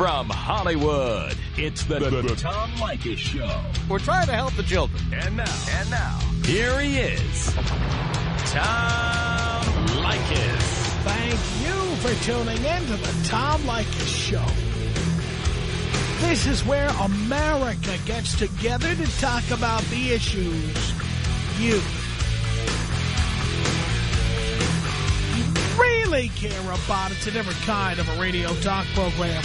From Hollywood, it's the, the, the Tom Leykis Show. We're trying to help the children. And now, and now, here he is, Tom Leykis. Thank you for tuning in to the Tom Leykis Show. This is where America gets together to talk about the issues you really care about. It's a different kind of a radio talk program.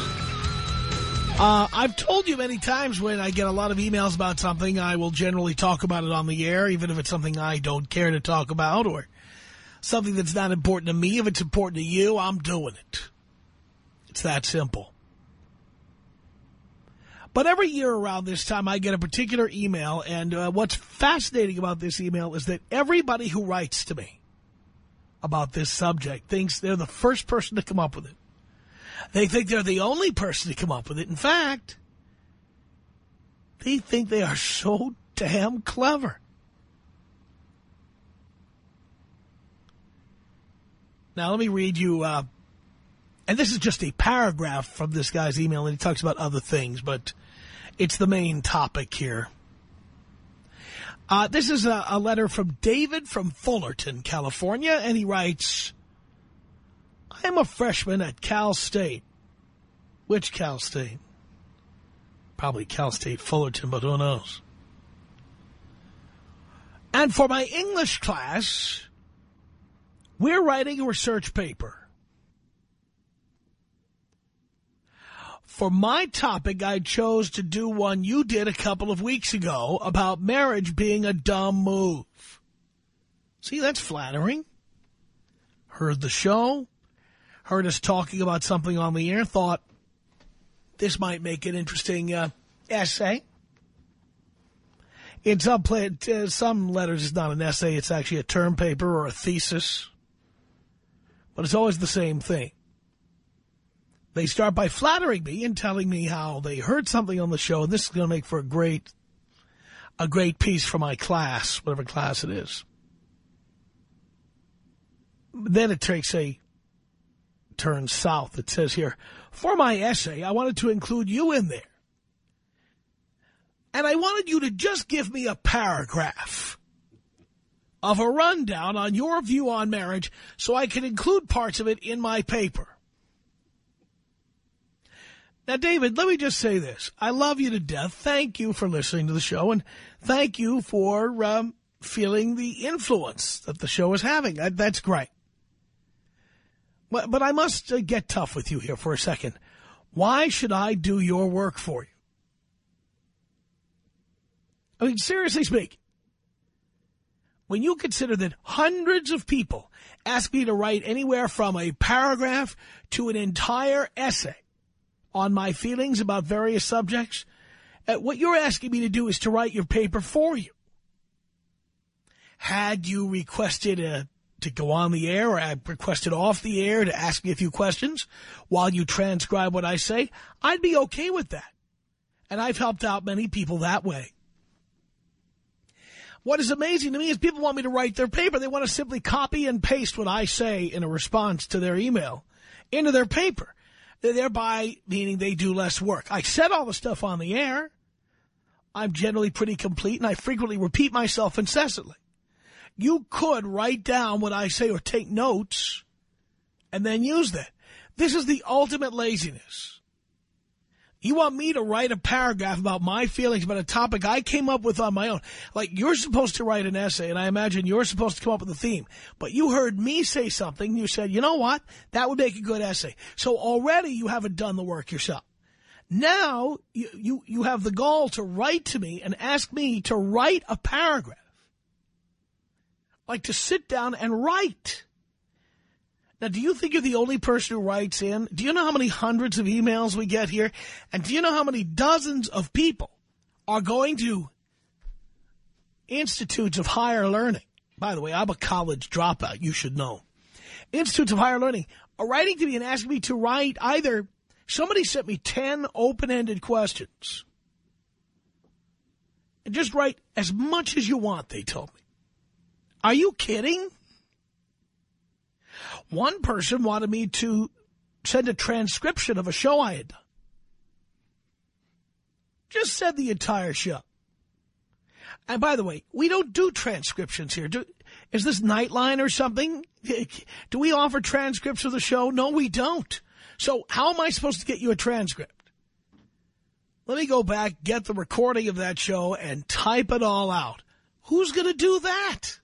Uh, I've told you many times when I get a lot of emails about something, I will generally talk about it on the air, even if it's something I don't care to talk about or something that's not important to me. If it's important to you, I'm doing it. It's that simple. But every year around this time, I get a particular email, and uh, what's fascinating about this email is that everybody who writes to me about this subject thinks they're the first person to come up with it. They think they're the only person to come up with it. In fact, they think they are so damn clever. Now, let me read you, uh, and this is just a paragraph from this guy's email, and he talks about other things, but it's the main topic here. Uh, this is a, a letter from David from Fullerton, California, and he writes, I am a freshman at Cal State. Which Cal State? Probably Cal State Fullerton, but who knows? And for my English class, we're writing a research paper. For my topic, I chose to do one you did a couple of weeks ago about marriage being a dumb move. See, that's flattering. Heard the show, heard us talking about something on the air, thought this might make an interesting uh, essay. In some, uh, some letters, it's not an essay, it's actually a term paper or a thesis. But it's always the same thing. They start by flattering me and telling me how they heard something on the show, and this is going to make for a great, a great piece for my class, whatever class it is. Then it takes a turn south. It says here, for my essay, I wanted to include you in there. And I wanted you to just give me a paragraph of a rundown on your view on marriage so I can include parts of it in my paper. Now, David, let me just say this. I love you to death. Thank you for listening to the show, and thank you for um, feeling the influence that the show is having. That's great. But, but I must uh, get tough with you here for a second. Why should I do your work for you? I mean, seriously speak. when you consider that hundreds of people ask me to write anywhere from a paragraph to an entire essay on my feelings about various subjects, uh, what you're asking me to do is to write your paper for you. Had you requested a, to go on the air or I requested off the air to ask me a few questions while you transcribe what I say, I'd be okay with that. And I've helped out many people that way. What is amazing to me is people want me to write their paper. They want to simply copy and paste what I say in a response to their email into their paper, thereby meaning they do less work. I said all the stuff on the air. I'm generally pretty complete, and I frequently repeat myself incessantly. You could write down what I say or take notes and then use that. This is the ultimate laziness. You want me to write a paragraph about my feelings about a topic I came up with on my own. Like, you're supposed to write an essay, and I imagine you're supposed to come up with a theme. But you heard me say something, you said, you know what? That would make a good essay. So already you haven't done the work yourself. Now, you, you, you have the gall to write to me and ask me to write a paragraph. Like to sit down and write. Now, do you think you're the only person who writes in? Do you know how many hundreds of emails we get here? And do you know how many dozens of people are going to institutes of higher learning? By the way, I'm a college dropout, you should know. Institutes of higher learning are writing to me and asking me to write either, somebody sent me 10 open-ended questions. And just write as much as you want, they told me. Are you kidding? One person wanted me to send a transcription of a show I had done. Just said the entire show. And by the way, we don't do transcriptions here. Do, is this Nightline or something? Do we offer transcripts of the show? No, we don't. So how am I supposed to get you a transcript? Let me go back, get the recording of that show, and type it all out. Who's going to do that?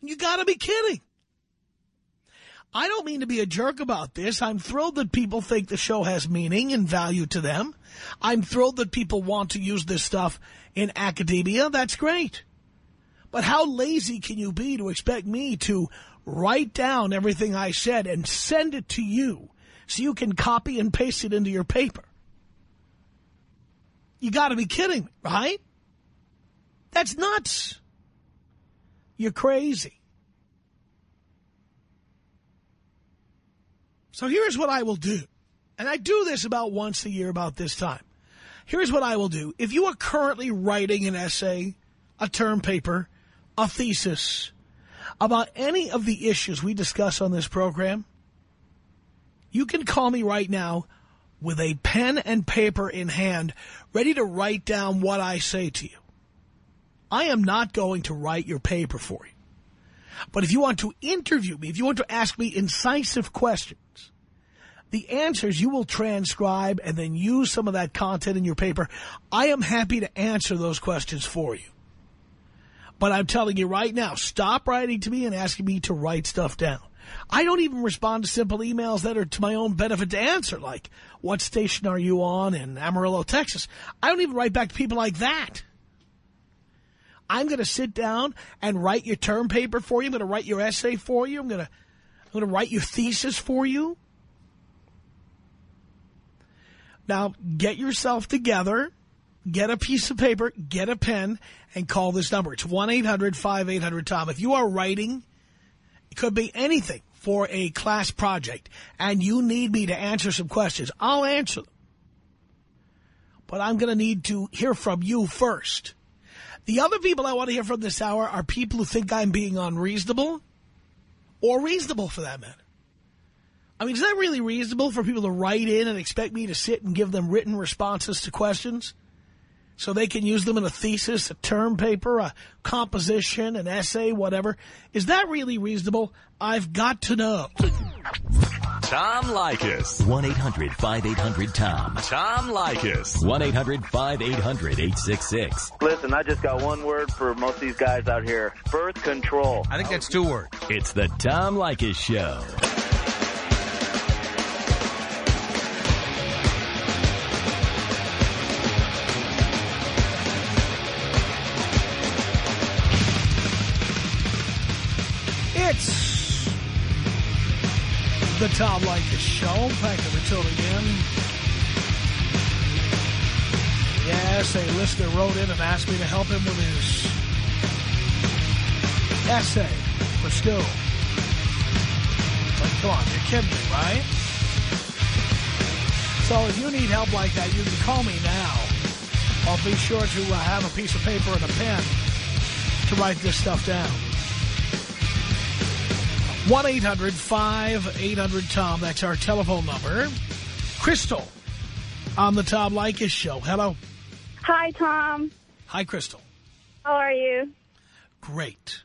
You got to be kidding. I don't mean to be a jerk about this. I'm thrilled that people think the show has meaning and value to them. I'm thrilled that people want to use this stuff in academia. That's great. But how lazy can you be to expect me to write down everything I said and send it to you so you can copy and paste it into your paper? You got to be kidding me, right? That's nuts. You're crazy. So here's what I will do. And I do this about once a year about this time. Here's what I will do. If you are currently writing an essay, a term paper, a thesis about any of the issues we discuss on this program, you can call me right now with a pen and paper in hand, ready to write down what I say to you. I am not going to write your paper for you. But if you want to interview me, if you want to ask me incisive questions, the answers you will transcribe and then use some of that content in your paper. I am happy to answer those questions for you. But I'm telling you right now, stop writing to me and asking me to write stuff down. I don't even respond to simple emails that are to my own benefit to answer, like, what station are you on in Amarillo, Texas? I don't even write back to people like that. I'm going to sit down and write your term paper for you. I'm going to write your essay for you. I'm going to, I'm going to write your thesis for you. Now, get yourself together, get a piece of paper, get a pen, and call this number. It's 1-800-5800-TOM. If you are writing, it could be anything for a class project, and you need me to answer some questions, I'll answer them. But I'm going to need to hear from you first. The other people I want to hear from this hour are people who think I'm being unreasonable or reasonable for that matter. I mean, is that really reasonable for people to write in and expect me to sit and give them written responses to questions so they can use them in a thesis, a term paper, a composition, an essay, whatever? Is that really reasonable? I've got to know. Tom Leykis. 1-800-5800-TOM. Tom Leykis. 1-800-5800-866. Listen, I just got one word for most of these guys out here. Birth control. I think that's two words. It's the Tom Leykis Show. Tom Leykis Show. Thank you for tuning in. Yes, a listener wrote in and asked me to help him with his essay for school. Like, come on, you're kidding me, right? So if you need help like that, you can call me now. I'll be sure to uh, have a piece of paper and a pen to write this stuff down. 1-800-5800-TOM. That's our telephone number. Crystal on the Tom Leykis Show. Hello. Hi, Tom. Hi, Crystal. How are you? Great.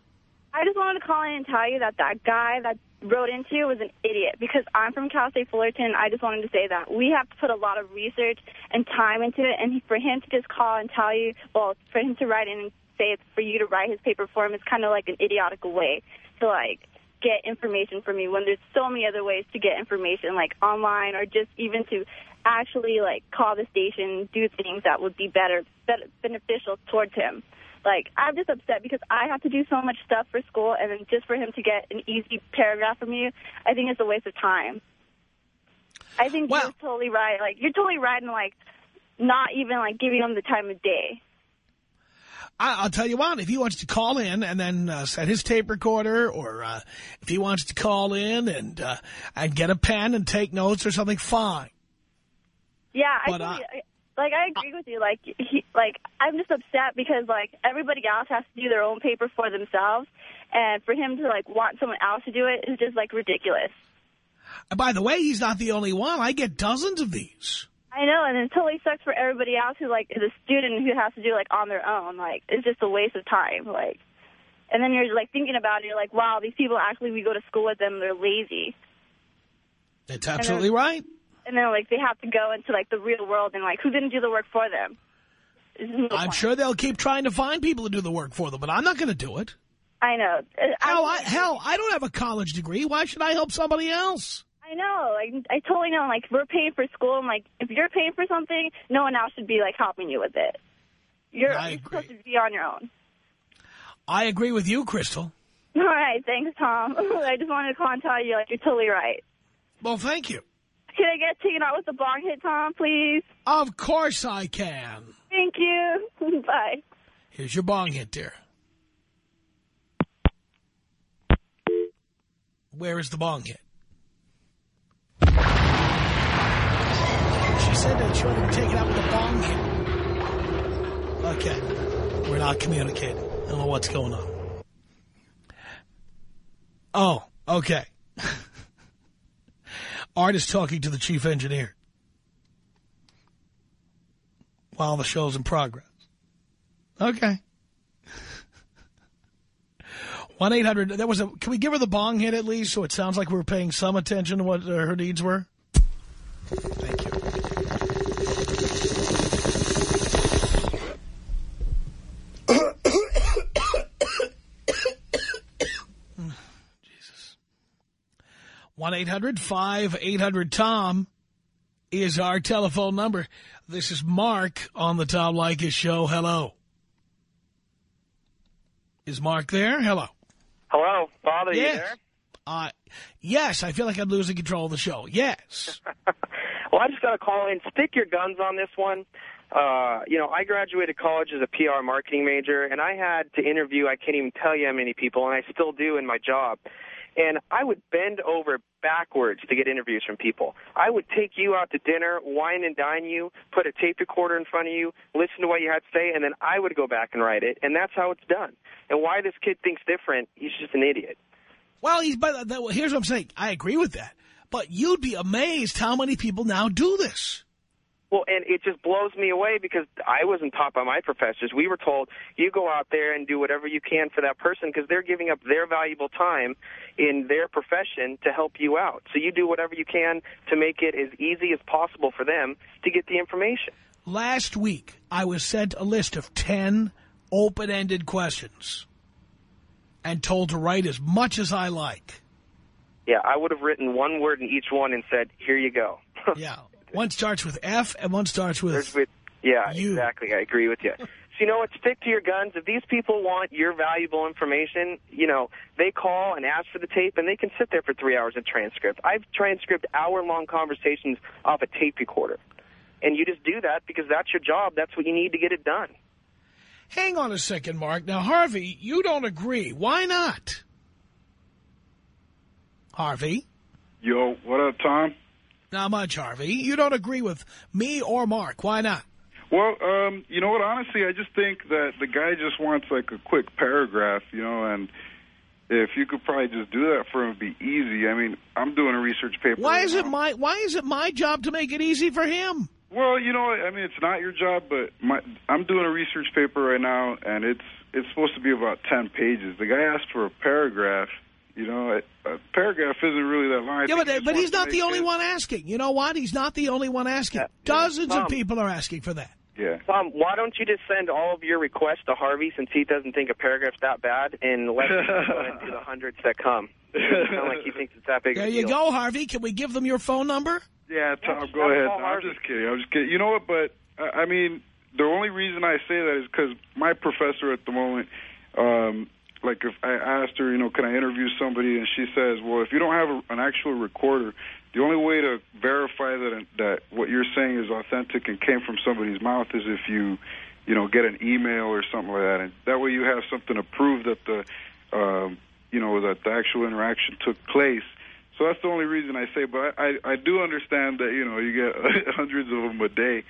I just wanted to call in and tell you that that guy that wrote into you was an idiot because I'm from Cal State Fullerton. I just wanted to say that we have to put a lot of research and time into it, and for him to just call and tell you, well, for him to write in and say it's for you to write his paper for him is kind of like an idiotic way to, like, get information from you when there's so many other ways to get information, like online or just even to actually, like, call the station, do things that would be better, better beneficial towards him. Like, I'm just upset because I have to do so much stuff for school, and then just for him to get an easy paragraph from you, I think it's a waste of time. I think Well- you're totally right. Like, you're totally right in, like, not even, like, giving him the time of day. I, I'll tell you what, if he wants to call in and then uh, set his tape recorder or uh, if he wants to call in and uh, and get a pen and take notes or something, fine. Yeah, I totally, uh, like I agree with you. Like he, like I'm just upset because like everybody else has to do their own paper for themselves, and for him to like want someone else to do it is just like ridiculous. And by the way, he's not the only one. I get dozens of these. I know, and it totally sucks for everybody else who like is a student who has to do like on their own. Like it's just a waste of time. Like, and then you're like thinking about it. You're like, wow, these people actually we go to school with them. They're lazy, That's absolutely right. and then like they have to go into like the real world and like who didn't do the work for them. No I'm point. sure they'll keep trying to find people to do the work for them, but I'm not going to do it. I know. Hell I, hell, I don't have a college degree. Why should I help somebody else? I know. Like, I totally know. Like, we're paying for school. and like, if you're paying for something, no one else should be, like, helping you with it. You're, I you're supposed to be on your own. I agree with you, Crystal. All right. Thanks, Tom. I just wanted to call and tell you, like, you're totally right. Well, thank you. Can I get taken out with the bong hit, Tom, please? Of course I can. Thank you. Bye. Here's your bong hit, dear. Where is the bong hit? Said that she wanted to be taken out with a bong. Okay. We're not communicating. I don't know what's going on. Oh, okay. Art is talking to the chief engineer while the show's in progress. Okay. 1-800, that was a, can we give her the bong hit at least so it sounds like we are paying some attention to what her needs were? Thank you. Jesus. 1-800-5800-TOM is our telephone number. This is Mark on the Tom Leykis show. Hello. Is Mark there? Hello. Hello, Father, you Yes. there? Uh, yes, I feel like I'm losing control of the show. Yes. Well, I just got to call in. Stick your guns on this one. Uh, you know, I graduated college as a PR marketing major, and I had to interview, I can't even tell you how many people, and I still do in my job. And I would bend over backwards to get interviews from people. I would take you out to dinner, wine and dine you, put a tape recorder in front of you, listen to what you had to say, and then I would go back and write it. And that's how it's done. And why this kid thinks different, he's just an idiot. Well, he's, but here's what I'm saying. I agree with that. But you'd be amazed how many people now do this. Well, and it just blows me away because I wasn't taught by my professors. We were told you go out there and do whatever you can for that person because they're giving up their valuable time in their profession to help you out. So you do whatever you can to make it as easy as possible for them to get the information. Last week, I was sent a list of 10 open-ended questions and told to write as much as I like. Yeah, I would have written one word in each one and said, "Here you go." Yeah. One starts with F and one starts with... with, yeah, You. exactly. I agree with you. So you know what? Stick to your guns. If these people want your valuable information, you know they call and ask for the tape, and they can sit there for three hours of transcript. I've transcribed hour-long conversations off a tape recorder, and you just do that because that's your job. That's what you need to get it done. Hang on a second, Mark. Now, Harvey, you don't agree. Why not? Harvey? Yo, what up, Tom? Not much, Harvey. You don't agree with me or Mark. Why not? Well, um, you know what? Honestly, I just think that the guy just wants like a quick paragraph, you know, and if you could probably just do that for him, it'd be easy. I mean, I'm doing a research paper. Why right is it my Why is it my job to make it easy for him? Well, you know, I mean, it's not your job, but my, I'm doing a research paper right now, and it's it's supposed to be about ten pages. The guy asked for a paragraph. You know, a, a paragraph isn't really that long. I Yeah, but but he's not the only it- one asking. You know what? He's not the only one asking. Yeah. Dozens Tom. of people are asking for that. Yeah. Tom, why don't you just send all of your requests to Harvey since he doesn't think a paragraph's that bad, and let him go ahead do the hundreds that come. It sound like he thinks it's that big There a you deal. go, Harvey. Can we give them your phone number? Yeah, Tom, just go ahead. No, I'm just kidding. I'm just kidding. You know what? But uh, I mean, the only reason I say that is because my professor at the moment, um, like if I asked her, you know, can I interview somebody, and she says, well, if you don't have a, an actual recorder, the only way to verify that that what you're saying is authentic and came from somebody's mouth is if you, you know, get an email or something like that, and that way you have something to prove that the, um, you know, that the actual interaction took place. So that's the only reason I say. But I, I do understand that you know you get hundreds of them a day.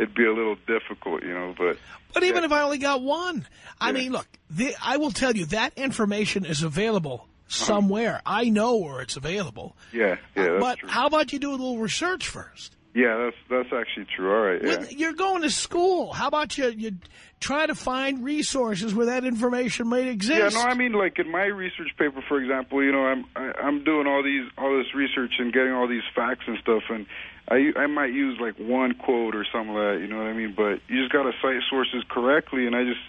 It'd be a little difficult, you know. But but even yeah. if I only got one, I Yeah. mean, look, the, I will tell you that information is available uh-huh. somewhere. I know where it's available. yeah, yeah, uh, that's but true. how about you do a little research first? yeah, that's that's actually true. All right, yeah. You're going to school. How about you, you try to find resources where that information may exist? Yeah, no, I mean like in my research paper, for example, you know, I'm I, I'm doing all these all this research and getting all these facts and stuff, and I I might use like one quote or something like that, you know what I mean? But you just got to cite sources correctly, and I just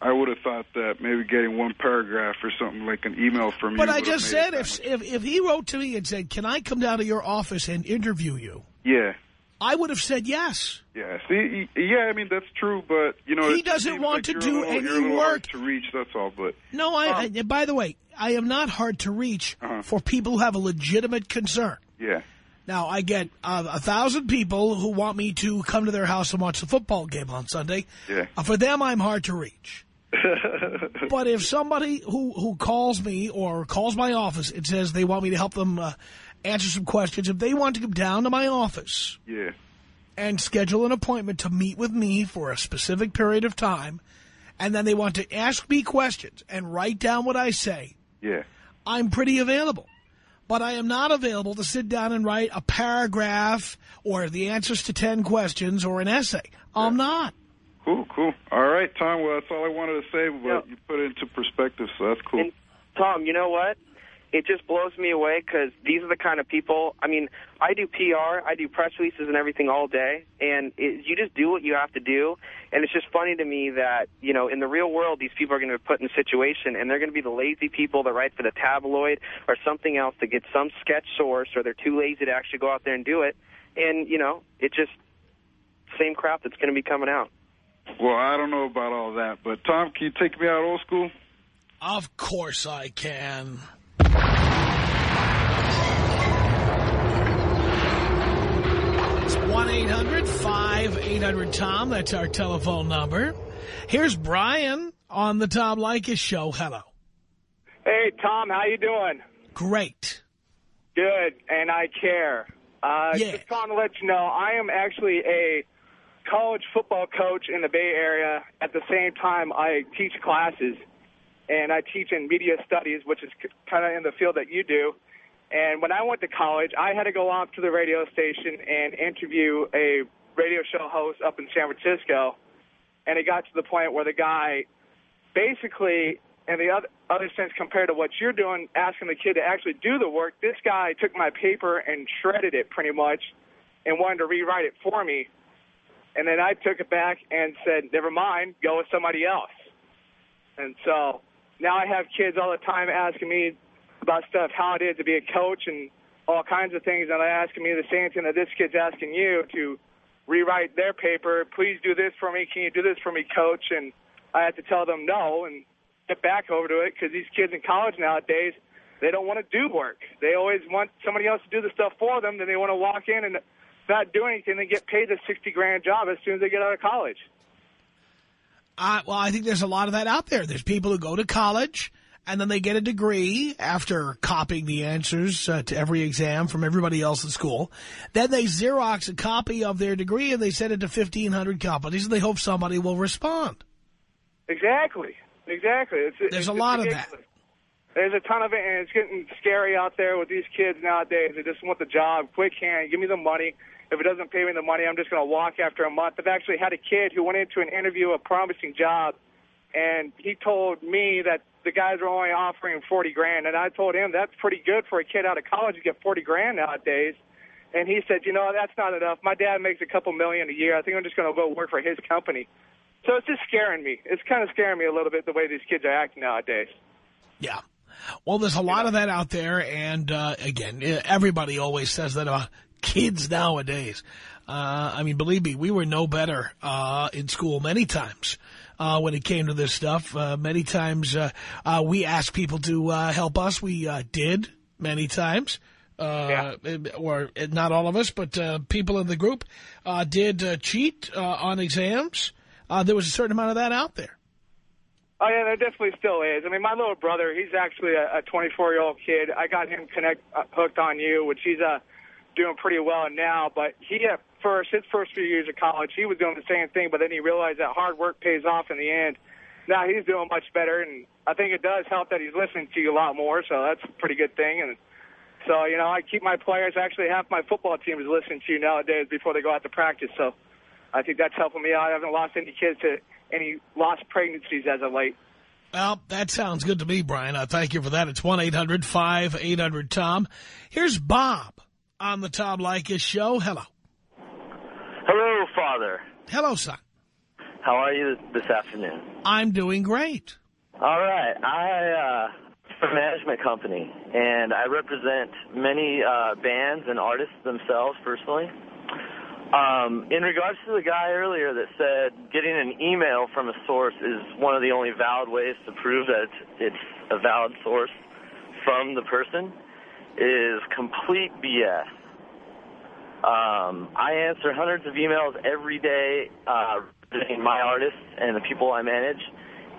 I would have thought that maybe getting one paragraph or something like an email from you. But I just said if, if if he wrote to me and said, can I come down to your office and interview you? yeah. I would have said yes. Yeah, see, yeah, I mean that's true, but you know, He doesn't want like to do little- any work. hard to reach. That's all, but No, I, Um, I by the way, I am not hard to reach Uh-huh. for people who have a legitimate concern. yeah, Now, I get uh, a thousand people who want me to come to their house and watch the football game on Sunday. Yeah. Uh, for them, I'm hard to reach. But if somebody who, who calls me or calls my office and says they want me to help them uh, answer some questions, if they want to come down to my office yeah, and schedule an appointment to meet with me for a specific period of time, and then they want to ask me questions and write down what I say, yeah. I'm pretty available. But I am not available to sit down and write a paragraph or the answers to 10 questions or an essay. I'm not. Cool, cool. All right, Tom. Well, that's all I wanted to say, but Yeah. you put it into perspective, so that's cool. And Tom, you know what? It just blows me away because these are the kind of people. I mean, I do PR, I do press releases and everything all day, and it, you just do what you have to do. And it's just funny to me that you know, in the real world, these people are going to be put in a situation, and they're going to be the lazy people that write for the tabloid or something else to get some sketch source, or they're too lazy to actually go out there and do it. And you know, it just same crap that's going to be coming out. Well, I don't know about all that, but Tom, can you take me out old school? Of course I can. It's 1-800-5800-TOM. That's our telephone number. Here's Brian on the Tom Leykis Show. Hello. Hey, Tom, how you doing? Great. Good, and I care. Uh, Yeah. Just calling to let you know, I am actually a college football coach in the Bay Area. At the same time, I teach classes, and I teach in media studies, which is kind of in the field that you do. And when I went to college, I had to go off to the radio station and interview a radio show host up in San Francisco. And it got to the point where the guy basically, in the other, other sense, compared to what you're doing, asking the kid to actually do the work, this guy took my paper and shredded it pretty much and wanted to rewrite it for me. And then I took it back and said, never mind, go with somebody else. And so now I have kids all the time asking me about stuff, how it is to be a coach and all kinds of things, and they're asking me the same thing that this kid's asking you to rewrite their paper. Please do this for me. Can you do this for me, coach? And I have to tell them no and get back over to it because these kids in college nowadays, they don't want to do work. They always want somebody else to do the stuff for them. Then they want to walk in and not do anything and get paid the 60 grand job as soon as they get out of college. Uh, well, I think there's a lot of that out there. There's people who go to college and then they get a degree after copying the answers uh, to every exam from everybody else in school. Then they Xerox a copy of their degree and they send it to 1,500 companies and they hope somebody will respond. Exactly. Exactly. It's, There's it's a lot of that. There's a ton of it, and it's getting scary out there with these kids nowadays. They just want the job, quick hand, give me the money. If it doesn't pay me the money, I'm just going to walk after a month. I've actually had a kid who went into an interview, a promising job, and he told me that the guys were only offering 40 grand, and I told him that's pretty good for a kid out of college to get 40 grand nowadays. And he said, you know, that's not enough. My dad makes a couple million a year. I think I'm just going to go work for his company. So it's just scaring me. It's kind of scaring me a little bit the way these kids are acting nowadays. Yeah. Well, there's a lot of that out there. And, uh, again, everybody always says that about kids nowadays. Uh, I mean, believe me, we were no better uh, in school many times uh, when it came to this stuff. Uh, many times uh, uh, we asked people to uh, help us. We uh, did many times. Uh, Or not all of us, but uh, people in the group uh, did uh, cheat uh, on exams. Uh, there was a certain amount of that out there. Oh, yeah, there definitely still is. I mean, my little brother, he's actually a 24-year-old kid. I got him connect uh, hooked on you, which he's uh, doing pretty well now. But he, at first, his first few years of college, he was doing the same thing, but then he realized that hard work pays off in the end. Now he's doing much better, and I think it does help that he's listening to you a lot more, so that's a pretty good thing. And so, you know, I keep my players. Actually, half my football team is listening to you nowadays before they go out to practice, so I think that's helping me out. I haven't lost any kids to any lost pregnancies as of late. Well, that sounds good to me, Brian. Uh, thank you for that. It's 1-800-5800-TOM. Here's Bob on the Tom Leykis show. Hello. Hello, Father. Hello, son. How are you this afternoon? I'm doing great. All right. I uh, from a management company, and I represent many uh, bands and artists themselves personally. Um, in regards to the guy earlier that said getting an email from a source is one of the only valid ways to prove that it's, it's a valid source from the person is complete BS. Um, I answer hundreds of emails every day uh, representing my artists and the people I manage,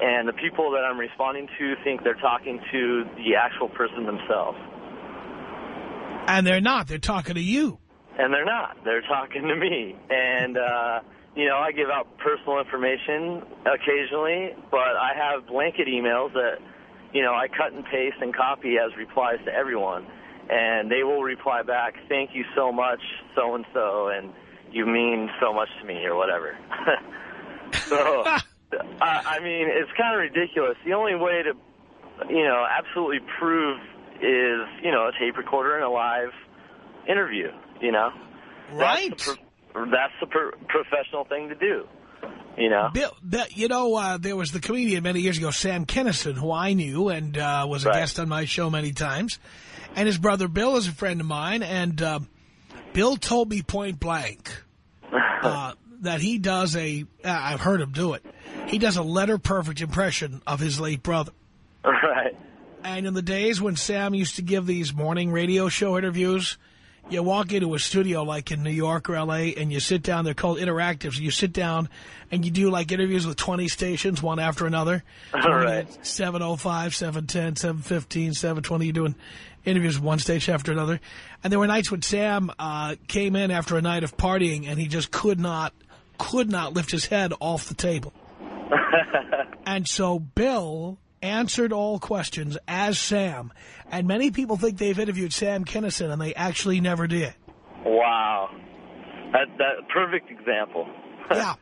and the people that I'm responding to think they're talking to the actual person themselves. And they're not. They're talking to you. And they're not. They're talking to me. And, uh, you know, I give out personal information occasionally, but I have blanket emails that, you know, I cut and paste and copy as replies to everyone. And they will reply back, thank you so much, so-and-so, and you mean so much to me, or whatever. so, I, I mean, it's kind of ridiculous. The only way to, you know, absolutely prove is, you know, a tape recorder and a live interview, you know? Right. That's the, pro that's the pro professional thing to do, you know? Bill, you know, uh, there was the comedian many years ago, Sam Kinison, who I knew and uh, was a Right. guest on my show many times. And his brother Bill is a friend of mine. And uh, Bill told me point blank uh, that he does a, uh, I've heard him do it, he does a letter-perfect impression of his late brother. right. And in the days when Sam used to give these morning radio show interviews, you walk into a studio like in New York or L.A. and you sit down. They're called interactives. You sit down and you do like interviews with 20 stations, one after another. All right. 705, 710, 715, 720. You're doing interviews with one station after another. And there were nights when Sam uh, came in after a night of partying and he just could not, could not lift his head off the table. And so Bill answered all questions as Sam. And many people think they've interviewed Sam Kinison, and they actually never did. Wow. That, that perfect example. Yeah.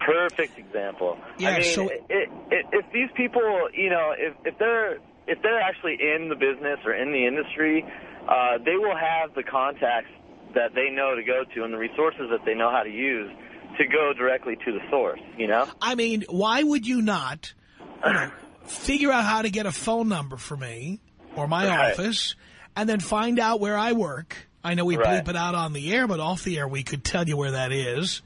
perfect example. Yeah, I mean, so- it, it, if these people, you know, if, if they're if they're actually in the business or in the industry, uh, they will have the contacts that they know to go to and the resources that they know how to use to go directly to the source. You know. I mean, why would you not you know, figure out how to get a phone number for me or my Right. office and then find out where I work? I know we Right. bleep it out on the air, but off the air we could tell you where that is.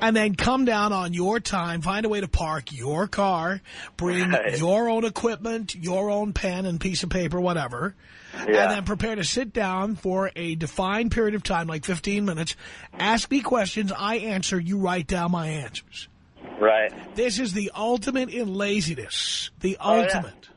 And then come down on your time, find a way to park your car, bring Right. your own equipment, your own pen and piece of paper, whatever, Yeah. and then prepare to sit down for a defined period of time, like 15 minutes, ask me questions, I answer, you write down my answers. Right. This is the ultimate in laziness. The Oh, yeah. ultimate.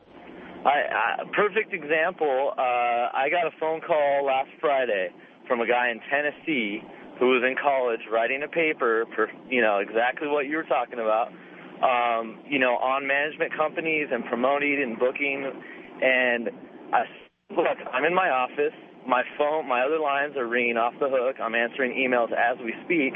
I, I perfect example. Uh, I got a phone call last Friday from a guy in Tennessee who was in college writing a paper, for, you know, exactly what you were talking about. Um, you know, on management companies and promoting and booking. And I look, I'm in my office. My phone, my other lines are ringing off the hook. I'm answering emails as we speak.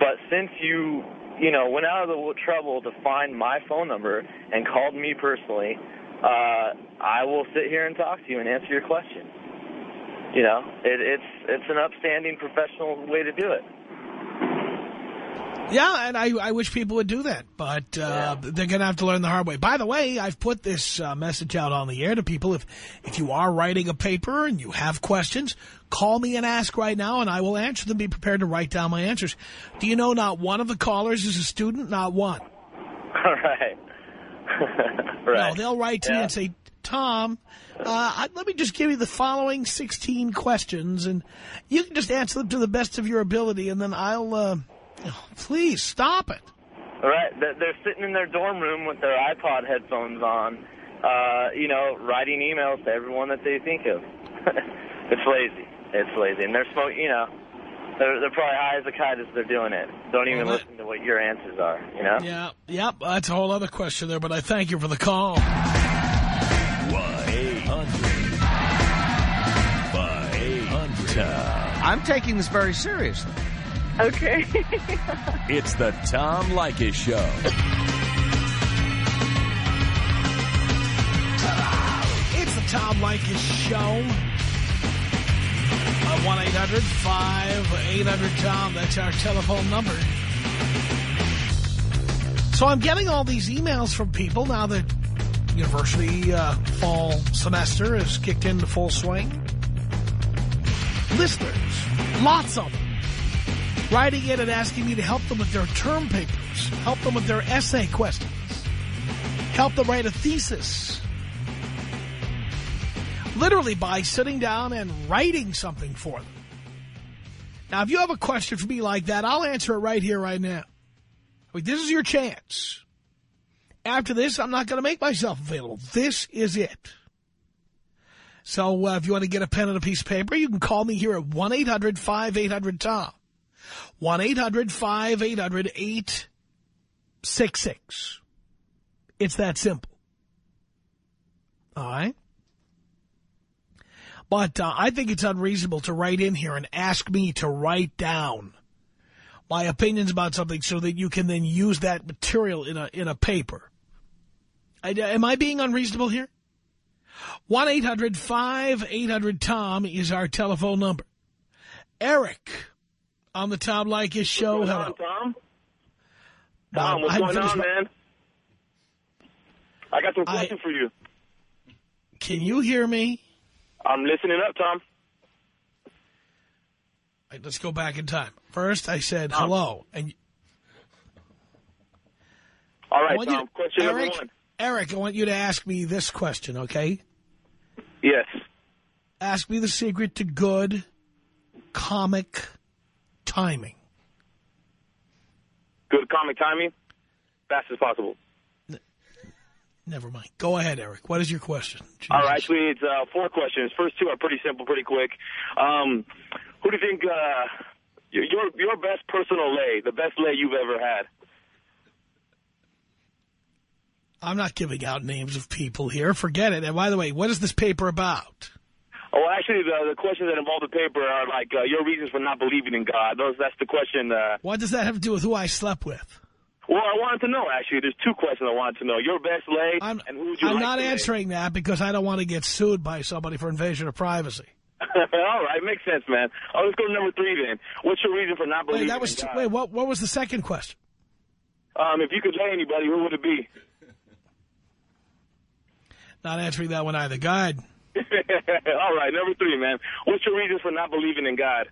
But since you, you know, went out of the trouble to find my phone number and called me personally, uh, I will sit here and talk to you and answer your questions. You know, it, it's it's an upstanding professional way to do it. Yeah, and I, I wish people would do that, but uh, they're going to have to learn the hard way. By the way, I've put this uh, message out on the air to people. If if you are writing a paper and you have questions, call me and ask right now, and I will answer them. Be prepared to write down my answers. Do you know not one of the callers is a student? Not one. All right. right. No, they'll write to Yeah. me and say, Tom, uh, let me just give you the following 16 questions, and you can just answer them to the best of your ability, and then I'll, uh, oh, please stop it. All right. They're they're sitting in their dorm room with their iPod headphones on, uh, you know, writing emails to everyone that they think of. it's lazy. It's lazy. And they're smoke, you know, they're, they're probably high as a kite as they're doing it. Don't even Well, listen to what your answers are, you know? Yeah, yep, that's a whole other question there, but I thank you for the call. 1-800-5800-TOM. I'm taking this very seriously. Okay. It's the Tom Leykis Show. It's the Tom Leykis Show. Uh, 1-800-5800-TOM. That's our telephone number. So I'm getting all these emails from people now that university uh, fall semester has kicked into full swing. Listeners, lots of them, writing in and asking me to help them with their term papers, help them with their essay questions, help them write a thesis. Literally by sitting down and writing something for them. Now, if you have a question for me like that, I'll answer it right here, right now. I mean, this is your chance. After this, I'm not going to make myself available. This is it. So uh, if you want to get a pen and a piece of paper, you can call me here at 1-800-5800-TOM. 1-800-5800-866. It's that simple. All right? But uh, I think it's unreasonable to write in here and ask me to write down my opinions about something so that you can then use that material in a in a paper. I, am I being unreasonable here? 1-800-5800-TOM is our telephone number. Eric on the Tom Leykis show. What's Hello. on, Tom? Tom, what's I going on, my- man? I got some I- questions for you. Can you hear me? I'm listening up, Tom. Right, let's go back in time. First, I said hello. and All I you Tom. to- Question Eric, number one. Eric, I want you to ask me this question, okay? Yes. Ask me the secret to good comic timing. Good comic timing. Fast as possible. Never mind. Go ahead, Eric. What is your question? All right, actually, it's uh, four questions. First two are pretty simple, pretty quick. Um, who do you think uh, your your best personal lay, the best lay you've ever had? I'm not giving out names of people here. Forget it. And by the way, what is this paper about? Oh, actually, the the questions that involve the paper are like uh, your reasons for not believing in God. Those that's the question. Uh, What does that have to do with who I slept with? well, I wanted to know actually. There's two questions I wanted to know. Your best lay, I'm, and who would you I'm like not to lay? answering that because I don't want to get sued by somebody for invasion of privacy. All right, makes sense, man. Oh, let's go to number three then. What's your reason for not Wait, believing that was in God? wait. What? What was the second question? Um, if you could lay anybody, who would it be? Not answering that one either. Go ahead. All right, number three, man. What's your reason for not believing in God?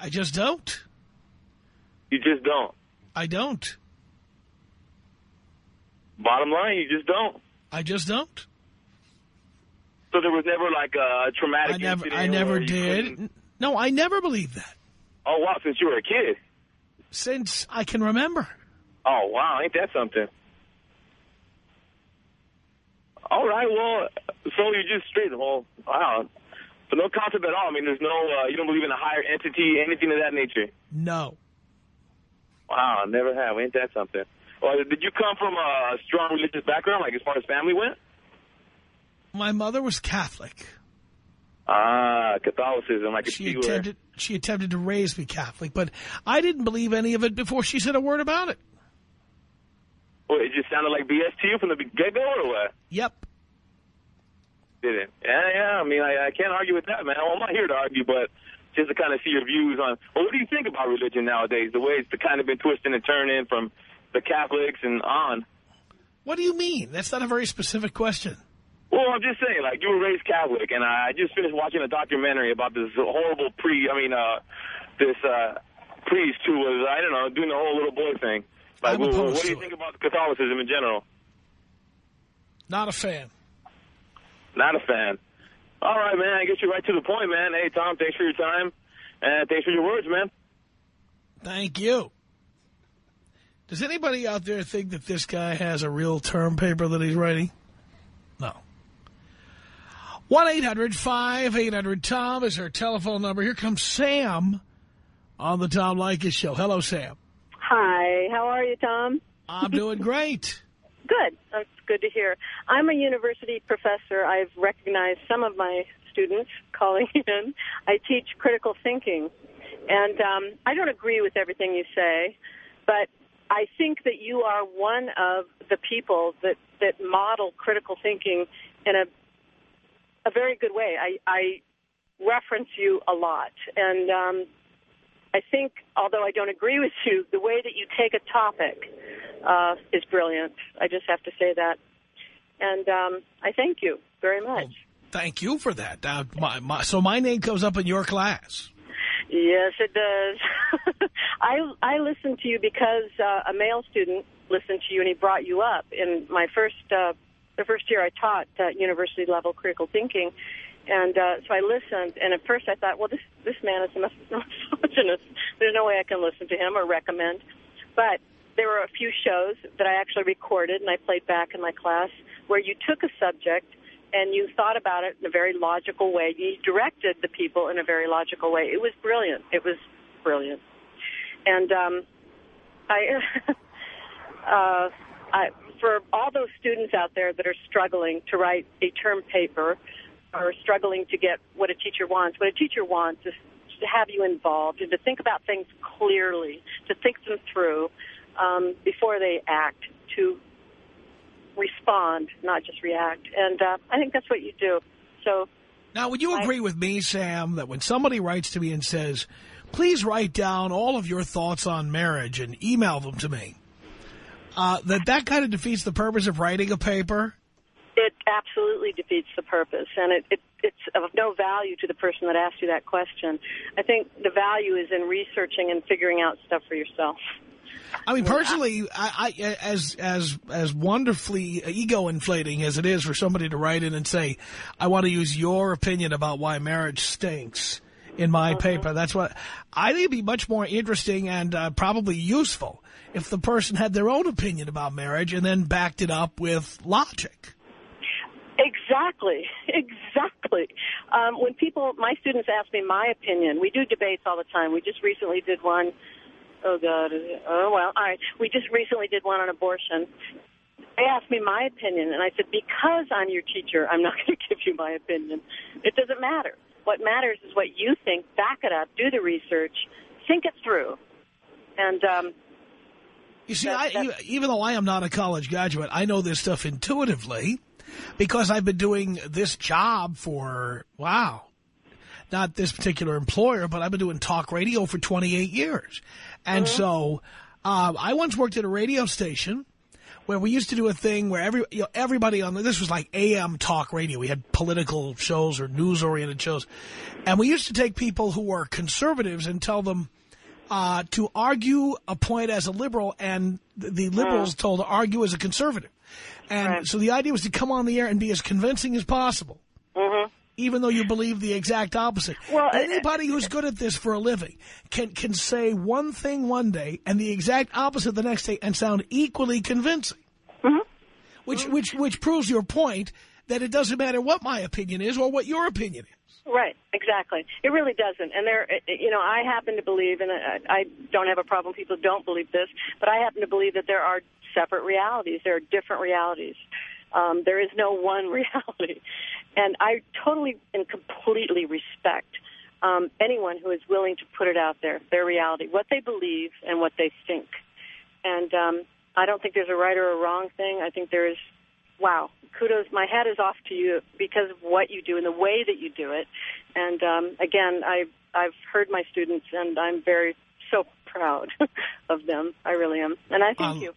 I just don't. You just don't. I don't. Bottom line, you just don't. I just don't. So there was never like a traumatic I never. incident I never did. couldn't- No, I never believed that Oh wow, since you were a kid. since I can remember. Oh wow, ain't that something? All right, well, so you're just straight. Well, wow. So no concept at all. I mean, there's no. Uh, you don't believe in a higher entity, anything of that nature. No. Wow, I never have. Ain't that something? Well, did you come from a strong religious background, like as far as family went? My mother was Catholic. Ah, Catholicism. I could She see attempted. She attempted to raise me Catholic, but I didn't believe any of it before she said a word about it. Well, it just sounded like BS to you from the get-go, or what? Yep. Did it? Yeah, yeah. I mean, I, I can't argue with that, man. Well, I'm not here to argue, but just to kind of see your views on, well, what do you think about religion nowadays? The way it's kind of been twisting and turning from the Catholics and on. What do you mean? That's not a very specific question. Well, I'm just saying, like, you were raised Catholic, and I just finished watching a documentary about this horrible pre, I mean, uh, this uh, priest who was, I don't know, doing the whole little boy thing. Like, I'm well, what do you think about Catholicism in general? Not a fan. Not a fan. All right, man. I get you're right to the point, man. Hey, Tom, thanks for your time. And thanks for your words, man. Thank you. Does anybody out there think that this guy has a real term paper that he's writing? No. 1-800-5800-TOM is our telephone number. Here comes Sam on the Tom Leykis show. Hello, Sam. Hi, how are you, Tom? I'm doing great. Good. That's good to hear. I'm a university professor. I've recognized some of my students calling in. I teach critical thinking. And um, I don't agree with everything you say, but I think that you are one of the people that, that model critical thinking in a, a very good way. I, I reference you a lot. And um, I think, although I don't agree with you, the way that you take a topic uh, is brilliant. I just have to say that. And um, I thank you very much. Thank you for that. Uh, my, my, so my name comes up in your class. Yes, it does. I I listened to you because uh, a male student listened to you and he brought you up. In my first uh, the first year I taught uh, university level critical thinking, and uh, so I listened. And at first I thought, well, this this man is a misogynist. There's no way I can listen to him or recommend. But there were a few shows that I actually recorded and I played back in my class where you took a subject and you thought about it in a very logical way. You directed the people in a very logical way. It was brilliant. It was brilliant. And um, I, uh, I, for all those students out there that are struggling to write a term paper or struggling to get what a teacher wants, what a teacher wants is to have you involved and to think about things clearly, to think them through um, before they act, to respond, not just react. And uh, I think that's what you do. So now, would you agree with me, Sam, that when somebody writes to me and says, please write down all of your thoughts on marriage and email them to me, uh, that that kind of defeats the purpose of writing a paper? It absolutely defeats the purpose, and it, it, it's of no value to the person that asked you that question. I think the value is in researching and figuring out stuff for yourself. I mean, personally, I, I, as as as wonderfully ego inflating as it is for somebody to write in and say, "I want to use your opinion about why marriage stinks." In my Uh-huh. paper, that's what I think it'd be much more interesting and uh, probably useful if the person had their own opinion about marriage and then backed it up with logic. Exactly, exactly. Um, when people, my students ask me my opinion, we do debates all the time. We just recently did one. Oh God. Oh well. All right. We just recently did one on abortion. They asked me my opinion, and I said because I'm your teacher, I'm not going to give you my opinion. It doesn't matter. What matters is what you think. Back it up. Do the research. Think it through. And um, You see, I, e- even though I am not a college graduate, I know this stuff intuitively because I've been doing this job for, wow, not this particular employer, but I've been doing talk radio for 28 years. And so um, I once worked at a radio station where we used to do a thing where every you know, everybody on the, this was like AM talk radio. We had political shows or news oriented shows, and we used to take people who were conservatives and tell them uh, to argue a point as a liberal, and the, the liberals told to argue as a conservative. And so the idea was to come on the air and be as convincing as possible, mm-hmm. even though you believe the exact opposite. Well, anybody who's good at this for a living can can say one thing one day and the exact opposite the next day and sound equally convincing. Mm-hmm. Which which which proves your point that it doesn't matter what my opinion is or what your opinion is. Right, exactly. It really doesn't. And there, you know, I happen to believe, and I, don't have a problem. People don't believe this, but I happen to believe that there are separate realities. There are different realities. Um, there is no one reality, and I totally and completely respect um, anyone who is willing to put it out there, their reality, what they believe and what they think. And um, I don't think there's a right or a wrong thing. I think there is, wow, kudos. My hat is off to you because of what you do and the way that you do it. And um, again, I I've heard my students, and I'm very so proud of them. I really am, and I thank Um, you.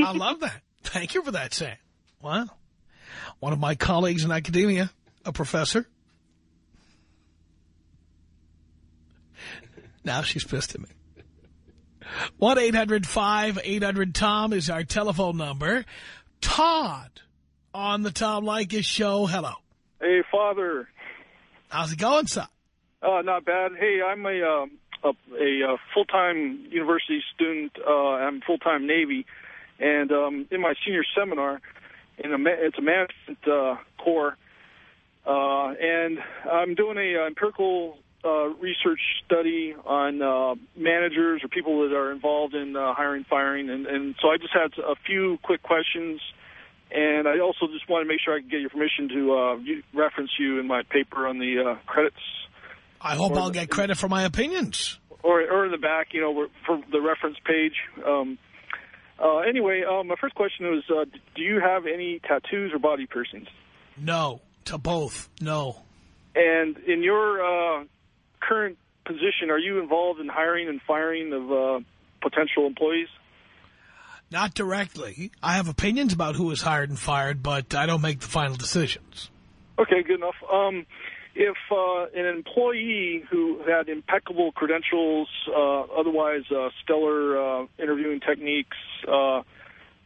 I love that. Thank you for that, Sam. Wow. One of my colleagues in academia, a professor. Now she's pissed at me. 1-800-5800-TOM is our telephone number. Todd on the Tom Leykis show. Hello. Hey, Father. How's it going, son? Uh, not bad. Hey, I'm a um, a, a, uh full-time university student. Uh, I'm full-time Navy, and um, in my senior seminar, in a it's a management uh, core, uh, and I'm doing a uh, empirical uh, research study on uh, managers or people that are involved in uh, hiring, firing, and, and so I just had a few quick questions. And I also just want to make sure I can get your permission to uh, reference you in my paper on the uh, credits I hope I'll the- get credit for my opinions. or or in the back, you know, for the reference page. Um, uh, anyway, um, my first question was, uh, do you have any tattoos or body piercings? No, to both. No. And in your uh, current position, are you involved in hiring and firing of uh, potential employees? Not directly. I have opinions about who is hired and fired, but I don't make the final decisions. Okay, good enough. Um, if uh, an employee who had impeccable credentials, uh, otherwise uh, stellar uh, interviewing techniques, uh, uh,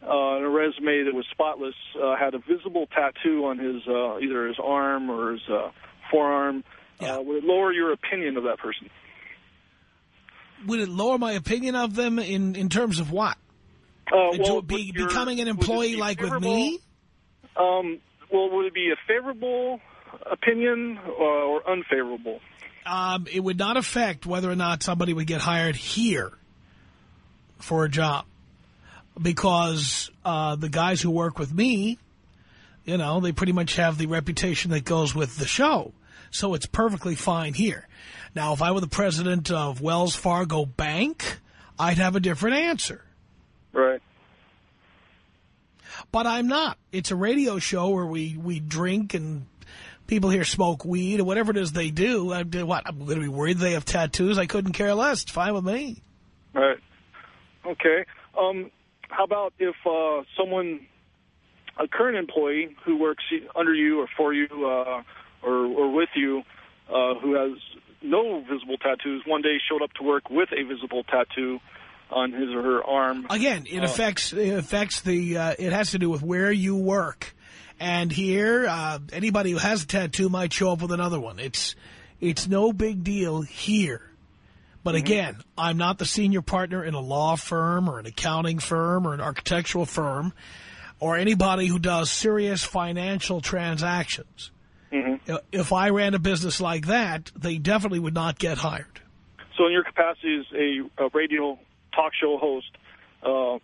and a resume that was spotless, uh, had a visible tattoo on his uh, either his arm or his uh, forearm, uh, would it lower your opinion of that person? Would it lower my opinion of them in, in terms of what? Uh, well, be, your- becoming an employee like with me? Um, well, would it be a favorable opinion or, or unfavorable? Um, it would not affect whether or not somebody would get hired here for a job. Because uh, the guys who work with me, you know, they pretty much have the reputation that goes with the show. So it's perfectly fine here. Now, if I were the president of Wells Fargo Bank, I'd have a different answer. Right. But I'm not. It's a radio show where we, we drink and people here smoke weed or whatever it is they do. I, what, I'm going to be worried they have tattoos? I couldn't care less. It's fine with me. Right. Okay. Um, how about if uh, someone, a current employee who works under you or for you uh, or, or with you, uh, who has no visible tattoos, one day showed up to work with a visible tattoo on his or her arm. Again, it Uh, affects it affects the. Uh, it has to do with where you work, and here uh, anybody who has a tattoo might show up with another one. It's it's no big deal here. But again, I'm not the senior partner in a law firm or an accounting firm or an architectural firm or anybody who does serious financial transactions. If I ran a business like that, they definitely would not get hired. So in your capacity as a, a radio talk show host, uh,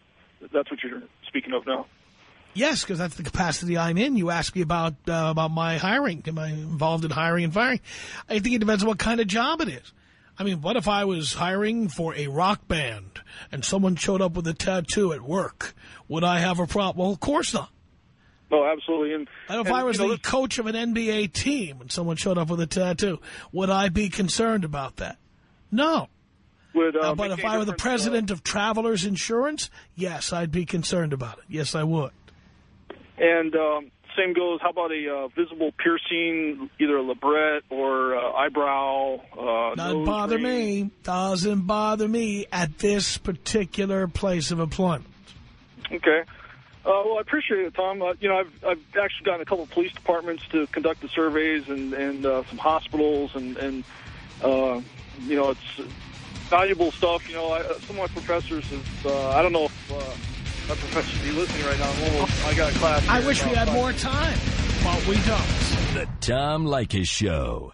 that's what you're speaking of now. Yes, because that's the capacity I'm in. You ask me about uh, about my hiring. Am I involved in hiring and firing? I think it depends on what kind of job it is. I mean, what if I was hiring for a rock band and someone showed up with a tattoo at work? Would I have a problem? Well, of course not. No, absolutely. And, And if and, I was you know, the coach of an NBA team and someone showed up with a tattoo, would I be concerned about that? No. Would, uh, Uh, but if I were the difference, president of Travelers Insurance, yes, I'd be concerned about it. Yes, I would. And um, same goes, how about a uh, visible piercing, either a labret or uh, eyebrow, uh, Doesn't bother ring? me. Doesn't bother me at this particular place of employment. Okay. Uh, well, I appreciate it, Tom. Uh, you know, I've, I've actually gotten a couple of police departments to conduct the surveys and, and uh, some hospitals, and, and uh, you know, it's valuable stuff. You know, I, some of my professors have, uh, I don't know if uh, my professors be listening right now. I'm I got a class. I wish we had five more time, but we don't. The Tom Leykis Show.